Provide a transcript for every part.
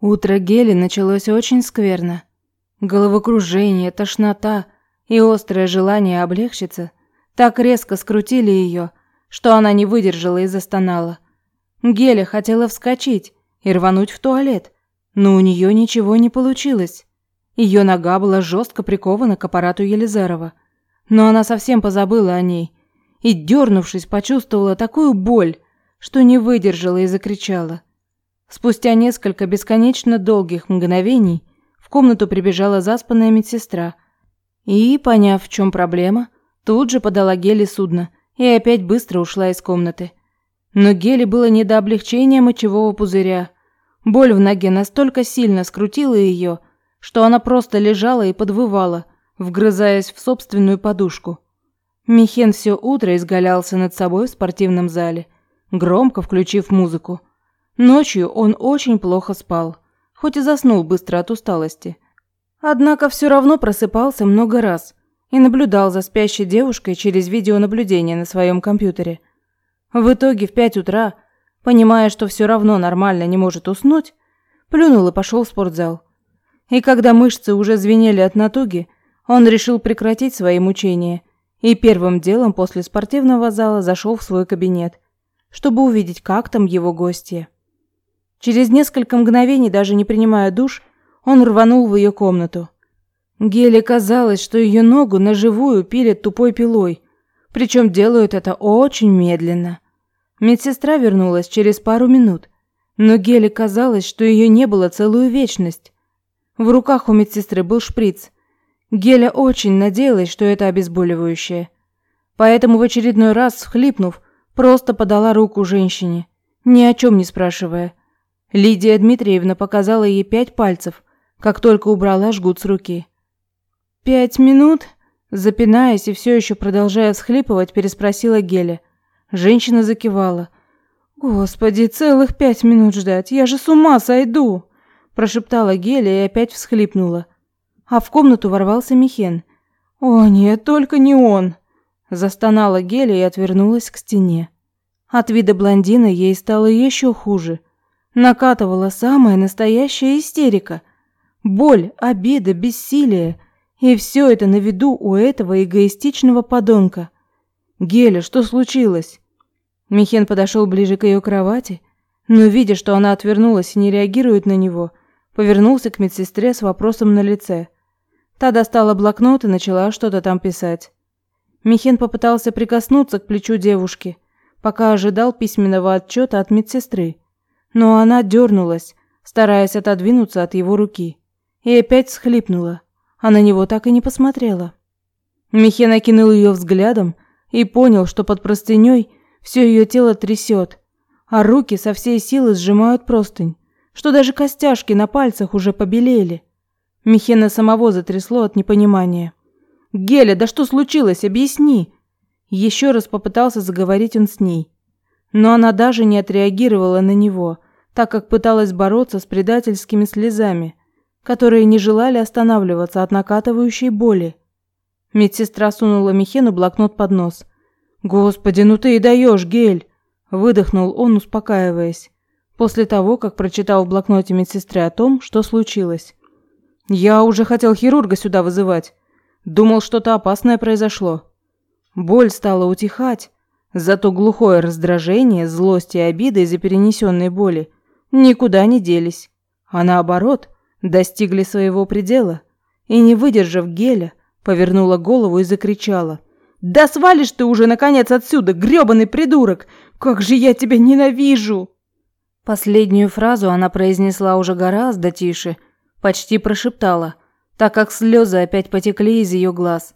Утро Гели началось очень скверно. Головокружение, тошнота и острое желание облегчиться так резко скрутили ее, что она не выдержала и застонала. Геля хотела вскочить и рвануть в туалет, но у нее ничего не получилось. Ее нога была жестко прикована к аппарату Елизарова, но она совсем позабыла о ней и, дернувшись, почувствовала такую боль, что не выдержала и закричала. Спустя несколько бесконечно долгих мгновений в комнату прибежала заспанная медсестра и, поняв, в чем проблема, тут же подала Гели судно и опять быстро ушла из комнаты. Но Гели было не до облегчения мочевого пузыря. Боль в ноге настолько сильно скрутила ее, что она просто лежала и подвывала, вгрызаясь в собственную подушку. Михен все утро изгалялся над собой в спортивном зале, громко включив музыку. Ночью он очень плохо спал, хоть и заснул быстро от усталости. Однако все равно просыпался много раз и наблюдал за спящей девушкой через видеонаблюдение на своем компьютере. В итоге в пять утра, понимая, что все равно нормально не может уснуть, плюнул и пошел в спортзал. И когда мышцы уже звенели от натуги, он решил прекратить свои мучения и первым делом после спортивного зала зашел в свой кабинет, чтобы увидеть, как там его гости. Через несколько мгновений, даже не принимая душ, он рванул в ее комнату. Геле казалось, что ее ногу на живую пилят тупой пилой, причем делают это очень медленно. Медсестра вернулась через пару минут, но Геле казалось, что ее не было целую вечность. В руках у медсестры был шприц, Геля очень надеялась, что это обезболивающее. Поэтому в очередной раз, всхлипнув, просто подала руку женщине, ни о чем не спрашивая. Лидия Дмитриевна показала ей пять пальцев, как только убрала жгут с руки. «Пять минут?» Запинаясь и все еще продолжая всхлипывать, переспросила Геля. Женщина закивала. «Господи, целых пять минут ждать, я же с ума сойду!» Прошептала Геля и опять всхлипнула а в комнату ворвался Михен. «О, нет, только не он!» Застонала Геля и отвернулась к стене. От вида блондина ей стало еще хуже. Накатывала самая настоящая истерика. Боль, обида, бессилие. И все это на виду у этого эгоистичного подонка. «Геля, что случилось?» Михен подошел ближе к ее кровати, но, видя, что она отвернулась и не реагирует на него, повернулся к медсестре с вопросом на лице – Та достала блокнот и начала что-то там писать. Михин попытался прикоснуться к плечу девушки, пока ожидал письменного отчета от медсестры. Но она дернулась, стараясь отодвинуться от его руки, и опять схлипнула, а на него так и не посмотрела. Михин окинул ее взглядом и понял, что под простыней все ее тело трясет, а руки со всей силы сжимают простынь, что даже костяшки на пальцах уже побелели. Михена самого затрясло от непонимания. «Геля, да что случилось? Объясни!» Еще раз попытался заговорить он с ней. Но она даже не отреагировала на него, так как пыталась бороться с предательскими слезами, которые не желали останавливаться от накатывающей боли. Медсестра сунула Михену блокнот под нос. «Господи, ну ты и даешь, Гель!» Выдохнул он, успокаиваясь, после того, как прочитал в блокноте медсестры о том, что случилось. Я уже хотел хирурга сюда вызывать. Думал, что-то опасное произошло. Боль стала утихать, зато глухое раздражение, злость и обида из-за перенесенной боли никуда не делись, а наоборот, достигли своего предела. И не выдержав геля, повернула голову и закричала: "Да свалишь ты уже наконец отсюда, грёбаный придурок! Как же я тебя ненавижу!" Последнюю фразу она произнесла уже гораздо тише Почти прошептала, так как слезы опять потекли из ее глаз.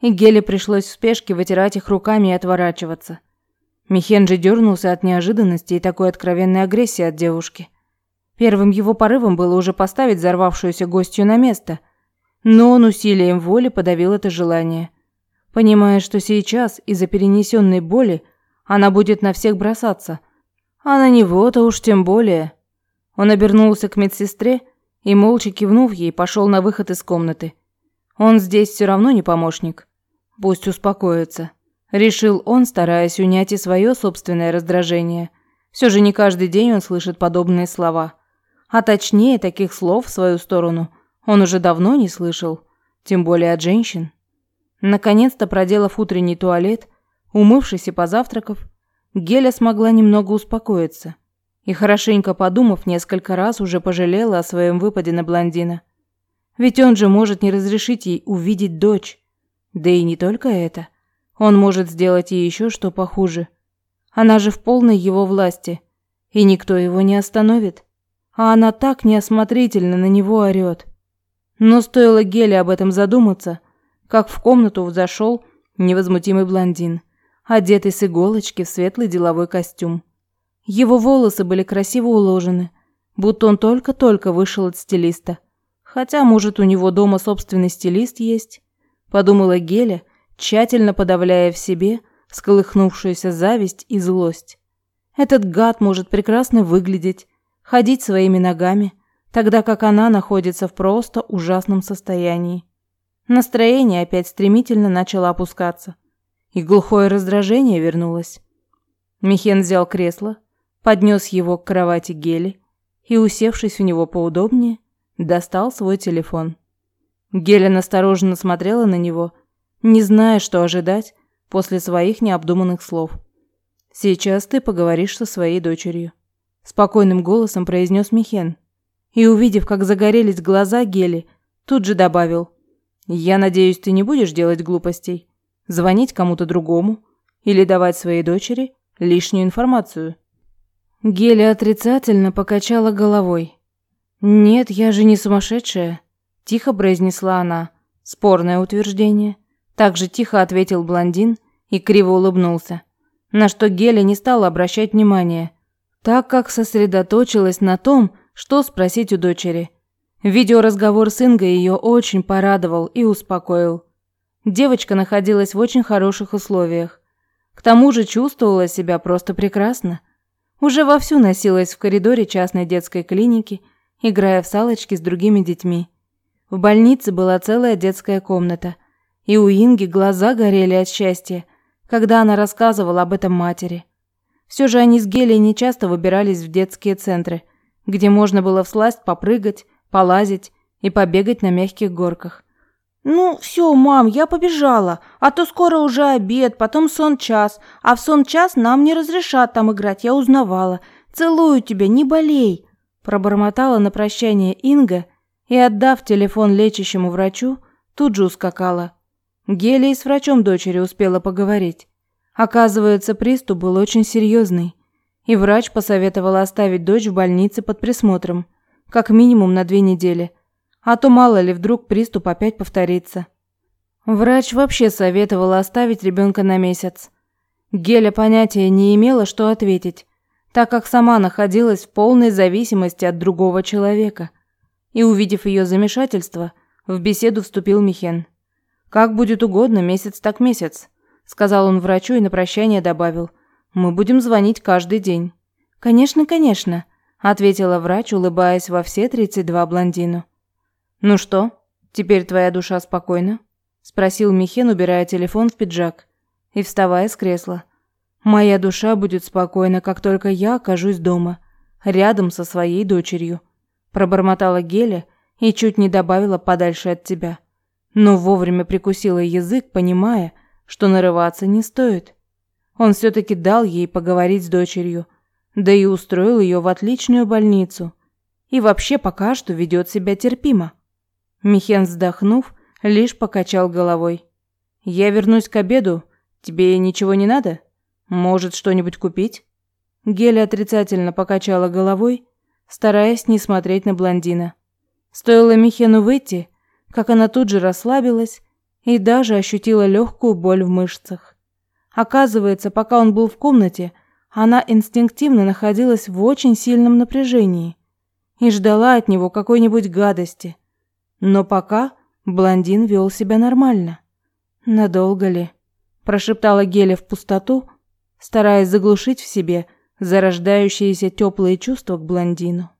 И Геле пришлось в спешке вытирать их руками и отворачиваться. Михенджи дернулся от неожиданности и такой откровенной агрессии от девушки. Первым его порывом было уже поставить взорвавшуюся гостью на место, но он усилием воли подавил это желание, понимая, что сейчас из-за перенесенной боли она будет на всех бросаться, а на него-то уж тем более. Он обернулся к медсестре и, молча кивнув ей, пошел на выход из комнаты. Он здесь все равно не помощник. Пусть успокоится. Решил он, стараясь унять и свое собственное раздражение. Все же не каждый день он слышит подобные слова. А точнее, таких слов в свою сторону он уже давно не слышал, тем более от женщин. Наконец-то, проделав утренний туалет, умывшись и позавтракав, Геля смогла немного успокоиться и, хорошенько подумав, несколько раз уже пожалела о своем выпаде на блондина. Ведь он же может не разрешить ей увидеть дочь. Да и не только это. Он может сделать ей еще что похуже. Она же в полной его власти, и никто его не остановит. А она так неосмотрительно на него орёт. Но стоило Геле об этом задуматься, как в комнату зашел невозмутимый блондин одетый с иголочки в светлый деловой костюм. Его волосы были красиво уложены, будто он только-только вышел от стилиста. Хотя, может, у него дома собственный стилист есть, подумала Геля, тщательно подавляя в себе всколыхнувшуюся зависть и злость. Этот гад может прекрасно выглядеть, ходить своими ногами, тогда как она находится в просто ужасном состоянии. Настроение опять стремительно начало опускаться и глухое раздражение вернулось. Михен взял кресло, поднес его к кровати Гели и, усевшись в него поудобнее, достал свой телефон. Геля настороженно смотрела на него, не зная, что ожидать после своих необдуманных слов. «Сейчас ты поговоришь со своей дочерью», – спокойным голосом произнес Михен. И, увидев, как загорелись глаза Гели, тут же добавил. «Я надеюсь, ты не будешь делать глупостей звонить кому-то другому или давать своей дочери лишнюю информацию. Геля отрицательно покачала головой. «Нет, я же не сумасшедшая», – тихо произнесла она. Спорное утверждение. Также тихо ответил блондин и криво улыбнулся. На что Геля не стала обращать внимания, так как сосредоточилась на том, что спросить у дочери. Видеоразговор с Ингой ее очень порадовал и успокоил. Девочка находилась в очень хороших условиях. К тому же чувствовала себя просто прекрасно. Уже вовсю носилась в коридоре частной детской клиники, играя в салочки с другими детьми. В больнице была целая детская комната, и у Инги глаза горели от счастья, когда она рассказывала об этом матери. Все же они с Гелей не часто выбирались в детские центры, где можно было всласть попрыгать, полазить и побегать на мягких горках. «Ну, все, мам, я побежала, а то скоро уже обед, потом сон-час, а в сон-час нам не разрешат там играть, я узнавала. Целую тебя, не болей!» Пробормотала на прощание Инга и, отдав телефон лечащему врачу, тут же ускакала. Гелия с врачом дочери успела поговорить. Оказывается, приступ был очень серьезный, и врач посоветовал оставить дочь в больнице под присмотром, как минимум на две недели – а то мало ли вдруг приступ опять повторится. Врач вообще советовала оставить ребенка на месяц. Геля понятия не имела, что ответить, так как сама находилась в полной зависимости от другого человека. И увидев ее замешательство, в беседу вступил Михен. «Как будет угодно, месяц так месяц», – сказал он врачу и на прощание добавил. «Мы будем звонить каждый день». «Конечно, конечно», – ответила врач, улыбаясь во все 32 блондину. «Ну что, теперь твоя душа спокойна?» – спросил Михен, убирая телефон в пиджак и вставая с кресла. «Моя душа будет спокойна, как только я окажусь дома, рядом со своей дочерью», – пробормотала Геля и чуть не добавила подальше от тебя. Но вовремя прикусила язык, понимая, что нарываться не стоит. Он все-таки дал ей поговорить с дочерью, да и устроил ее в отличную больницу. И вообще пока что ведет себя терпимо. Михен, вздохнув, лишь покачал головой. «Я вернусь к обеду. Тебе ничего не надо? Может, что-нибудь купить?» Геля отрицательно покачала головой, стараясь не смотреть на блондина. Стоило Михену выйти, как она тут же расслабилась и даже ощутила легкую боль в мышцах. Оказывается, пока он был в комнате, она инстинктивно находилась в очень сильном напряжении и ждала от него какой-нибудь гадости. Но пока блондин вел себя нормально. Надолго ли? Прошептала Геля в пустоту, стараясь заглушить в себе зарождающиеся теплые чувства к блондину.